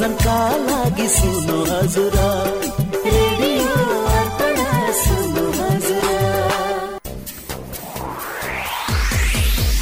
मनोरञ्जनका लागि सुन्नु हजुर।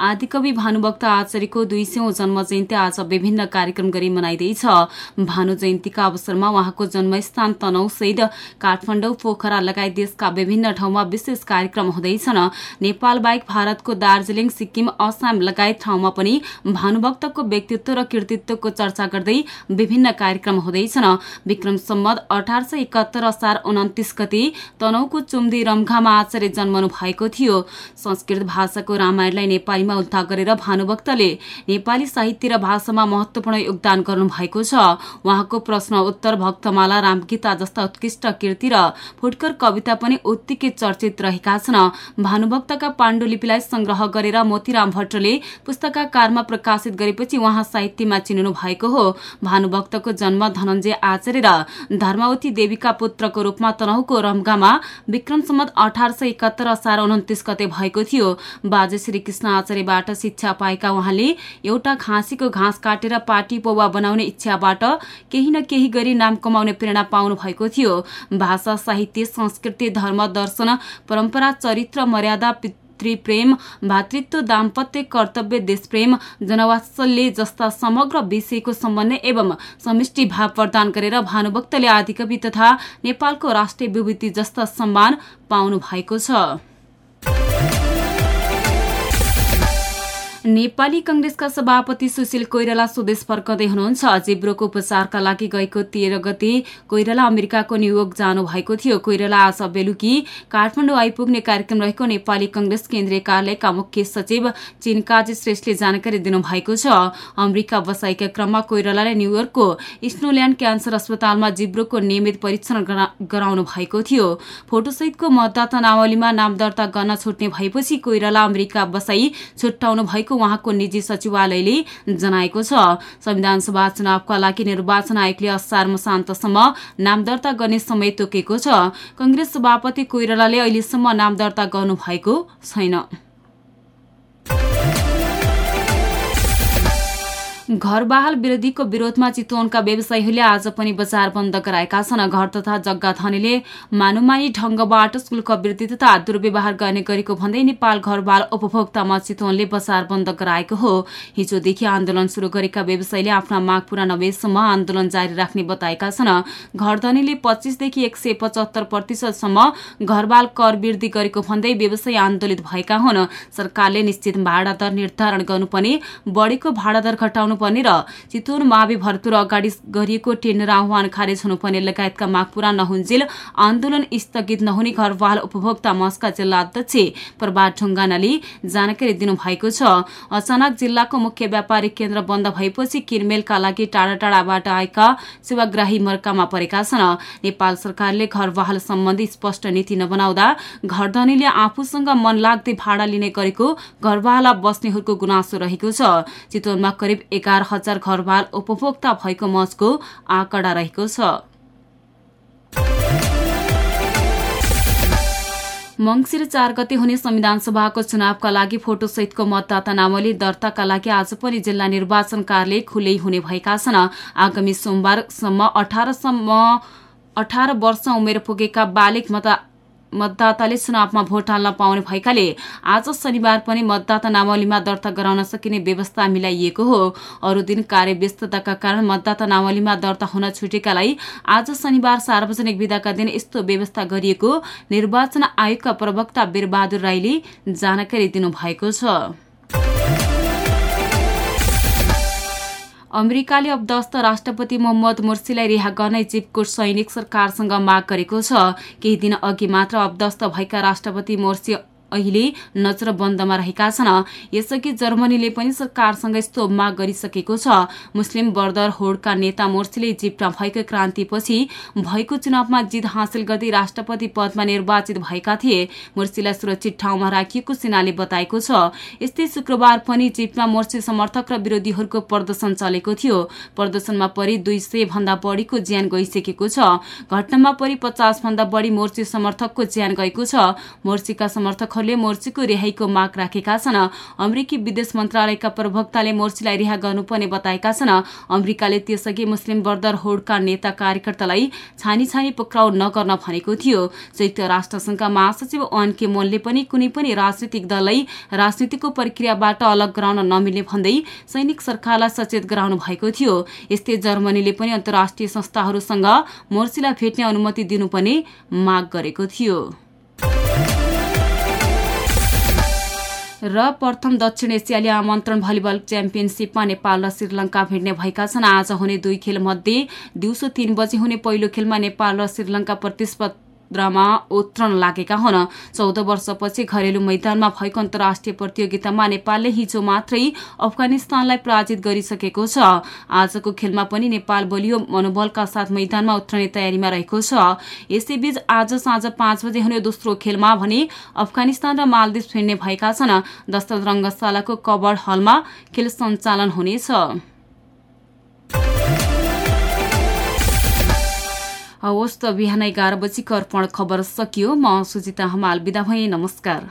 आदिकवि भानुभक्त आचार्यको दुई सौ जन्म जयन्ती आज विभिन्न कार्यक्रम गरी मनाइँदैछ। भानु जयन्तीका अवसरमा उहाँको जन्मस्थान तनौसहित काठमाडौँ पोखरा लगायत देशका विभिन्न ठाउँमा विशेष कार्यक्रम हुँदैछन्। नेपाल बाहेक भारतको दार्जीलिङ सिक्किम असम लगायत ठाउँमा पनि भानुभक्तको व्यक्तित्व र कृतित्वको चर्चा गर्दै विभिन्न कार्यक्रम हुँदैछन्। विक्रम सम्मत अठार सय एकात्तर असार उन्तिस गति तनौको चुम्दी रम्घामा आचार्य जन्मनु भएको थियो। संस्कृत भाषाको रामायणलाई नेपाली बारेमा उल्था गरेर भानुभक्तले नेपाली साहित्य र भाषामा महत्वपूर्ण योगदान गर्नुभएको छ। उहाँको प्रश्न उत्तर भक्तमाला रामगीता जस्ता उत्कृष्ट कृति र फुटकर कविता पनि उत्तिकै चर्चित रहेका छन्। भानुभक्तका पाण्डुलिपिलाई संग्रह गरेर मोतीराम भट्टले पुस्तकाकारमा प्रकाशित गरेपछि उहाँ साहित्यमा चिनिनु भएको हो। भानुभक्तको जन्म धनञ्जय आचार्य र धर्मावती देवीका पुत्रको रूपमा तनहुको रम्गामा विक्रम सम्मत अठार सय एकात्तर असार उन्तिस गते भएको थियो। बाजे श्री कृष्ण आचार्य आचार्यबाट शिक्षा पाएका उहाँले एउटा घाँसीको घाँस काटेर पार्टी पौवा बनाउने इच्छाबाट केही न केही गरी नाम कमाउने प्रेरणा पाउनु भएको थियो। भाषा साहित्य संस्कृति धर्म दर्शन परम्परा चरित्र मर्यादा पितृप्रेम भातृत्व दाम्पत्य कर्तव्य देशप्रेम जनवात्सल्य जस्ता समग्र विषयको समन्वय एवं समष्टि भाव प्रदान गरेर भानुभक्तले आदिकवि तथा नेपालको राष्ट्रिय विभूति जस्ता सम्मान पाउनु भएको छ। नेपाली कंग्रेसका सभापति सुशील कोइराला स्वदेश फर्कदै हुनुहुन्छ। जिब्रोको उपचारका लागि गएको तेह्र गते कोइराला अमेरिकाको न्युयोर्क जानु भएको थियो। कोइराला आज बेलुकी काठमाडौँ आइपुग्ने कार्यक्रम रहेको नेपाली कंग्रेस केन्द्रीय कार्यालयका मुख्य सचिव चिनकाजी श्रेष्ठले जानकारी दिनुभएको छ। अमेरिका बसाइका क्रममा कोइरालाले न्युयोर्कको स्नोल्याण्ड क्यान्सर अस्पतालमा जिब्रोको नियमित परीक्षण गराउनु भएको थियो। फोटोसहितको मतदाता नावलीमा नाम दर्ता गर्न छुट्ने भएपछि कोइराला अमेरिका बसाई छुट्याउनु भएको उहाँको निजी सचिवालयले जनाएको छ। संविधान सभा चुनावका लागि निर्वाचन आयोगले असार मसान्तसम्म नाम दर्ता गर्ने समय तोकेको छ। कंग्रेस सभापति कोइरालाले अहिलेसम्म नाम दर्ता गर्नु भएको छैन। घरबाहाल विरोधीको विरोधमा चितवनका व्यवसायीहरूले आज पनि बजार बन्द गराएका छन्। घर तथा जग्गा धनीले मानुमानी ढंगबाट शुल्क वृद्धि तथा दुर्व्यवहार गर्ने गरेको भन्दै नेपाल घरबाल उपभोक्तामा चितवनले बजार बन्द गराएको हो। हिजोदेखि आन्दोलन शुरू गरेका व्यवसायीले आफ्ना माग पूरा नभएसम्म आन्दोलन जारी राख्ने बताएका छन्। घरधनीले पच्चीसदेखि एक सय पचहत्तर प्रतिशतसम्म घरबाल कर वृद्धि गरेको भन्दै व्यवसायी आन्दोलित भएका हुन्। सरकारले निश्चित भाडा दर निर्धारण गर्नुपर्ने बढेको भाडा दर घटाउनु हुनुपर्ने र चितवन मावि भरतपुर अगाडि गरिएको टेन्डर आह्वान खारेज हुनुपर्ने लगायतका माग पूरा नहुन्जेल आन्दोलन स्थगित नहुने घरवाल उपभोक्ता मस्का जिल्ला अध्यक्ष प्रभात ढुङ्गानाले जानकारी दिनुभएको छ। अचानक जिल्लाको मुख्य व्यापारिक केन्द्र बन्द भएपछि किनमेलका लागि टाढा टाढाबाट आएका सेवाग्राही मर्कामा परेका छन्। नेपाल सरकारले घरवाहल सम्बन्धी स्पष्ट नीति नबनाउँदा घरधनीले आफूसँग मन लाग्दै भाडा लिने गरेको घरवाला बस्नेहरूको गुनासो रहेको छ। चितवनमा करिब एघार हजार घरवाल उपभोक्ता भएको मचको आँकडा रहेको छ। मंगिर चार गते हुने संविधान सभाको चुनावका लागि फोटोसहितको मतदाता नामली दर्ताका लागि आज पनि जिल्ला निर्वाचन कार्यालय खुलै हुने भएका छन्। आगामी सोमबारसम्म अठारसम्म अठार वर्ष उमेर पुगेका बालिक मत मतदाताले चुनावमा भोट हाल्न पाउने भएकाले आज शनिबार पनि मतदाता नावलीमा दर्ता गराउन सकिने व्यवस्था मिलाइएको हो। अरू दिन कार्यव्यस्तताका कारण मतदाता नावलीमा दर्ता हुन छुटेकालाई आज शनिबार सार्वजनिक विधाका दिन यस्तो व्यवस्था गरिएको निर्वाचन आयोगका प्रवक्ता वीरबहादुर राईले जानकारी दिनुभएको छ। अमेरिकाले अब्दस्त राष्ट्रपति मोहम्मद मुर्सीलाई रिहा गर्न इजिप्टको सैनिक सरकारसँग माग गरेको छ। केही दिन अघि मात्र अब्दस्त भएका राष्ट्रपति मोर्सी अहिले नजरबन्दमा रहेका छन्। यसअघि जर्मनीले पनि सरकारसँग यस्तो माग गरिसकेको छ। मुस्लिम बर्दर होडका नेता मोर्सीले इजिप्टमा भएको क्रान्तिपछि भएको चुनावमा जित हासिल गर्दै राष्ट्रपति पदमा निर्वाचित भएका थिए। मोर्सीलाई सुरक्षित ठाउँमा राखिएको सेनाले बताएको छ। यस्तै शुक्रबार पनि इजिप्टमा मोर्सी समर्थक र विरोधीहरूको प्रदर्शन चलेको थियो। प्रदर्शनमा परि दुई सय भन्दा बढीको ज्यान गइसकेको छ। घटनामा परि पचास भन्दा बढी मोर्ची समर्थकको ज्यान गएको छ। मोर्चीका समर्थक समर्थकहरूले मोर्चीको रिहाईको माग राखेका छन्। अमेरिकी विदेश मन्त्रालयका प्रवक्ताले मोर्चीलाई रिहा गर्नुपर्ने बताएका छन्। अमेरिकाले त्यसअघि मुस्लिम बर्दर होडका नेता कार्यकर्तालाई छानी छानी पक्राउ नगर्न भनेको थियो। संयुक्त राष्ट्रसंघका महासचिव अन के मोनले पनि कुनै पनि राजनीतिक दललाई राजनीतिको प्रक्रियाबाट अलग गराउन नमिल्ने भन्दै सैनिक सरकारलाई सचेत गराउनु भएको थियो। यस्तै जर्मनीले पनि अन्तर्राष्ट्रिय संस्थाहरूसँग मोर्चीलाई भेट्ने अनुमति दिनुपर्ने माग गरेको थियो। र प्रथम दक्षिण एसियाली आमन्त्रण भलिबल च्याम्पियनसिपमा नेपाल र श्रीलङ्का भिड्ने भएका छन्। आज हुने दुई खेल मध्ये दिउँसो तीन बजे हुने पहिलो खेलमा नेपाल र श्रीलङ्का प्रतिस्पर्धा मा उत्रन लागेका हुन्। चौध वर्षपछि घरेलु मैदानमा भएको अन्तर्राष्ट्रिय प्रतियोगितामा नेपालले हिजो मात्रै अफगानिस्तानलाई पराजित गरिसकेको छ। आजको खेलमा पनि नेपाल बलियो मनोबलका साथ मैदानमा उत्रने तयारीमा रहेको छ। यसैबीच आज साँझ पाँच बजे हुने दोस्रो खेलमा भने अफगानिस्तान र मालदिप्स फिर्ने भएका छन्। दशरथ रङ्गशालाको कबर हलमा खेल सञ्चालन हुनेछ। हवस् त बिहान एघार बजीको अर्पण खबर सकियो। म सुजिता हमाल बिदा भएँ नमस्कार।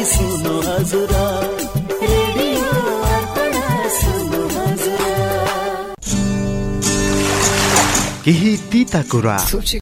लागि सुनो हजुर। केही तिता कुरा।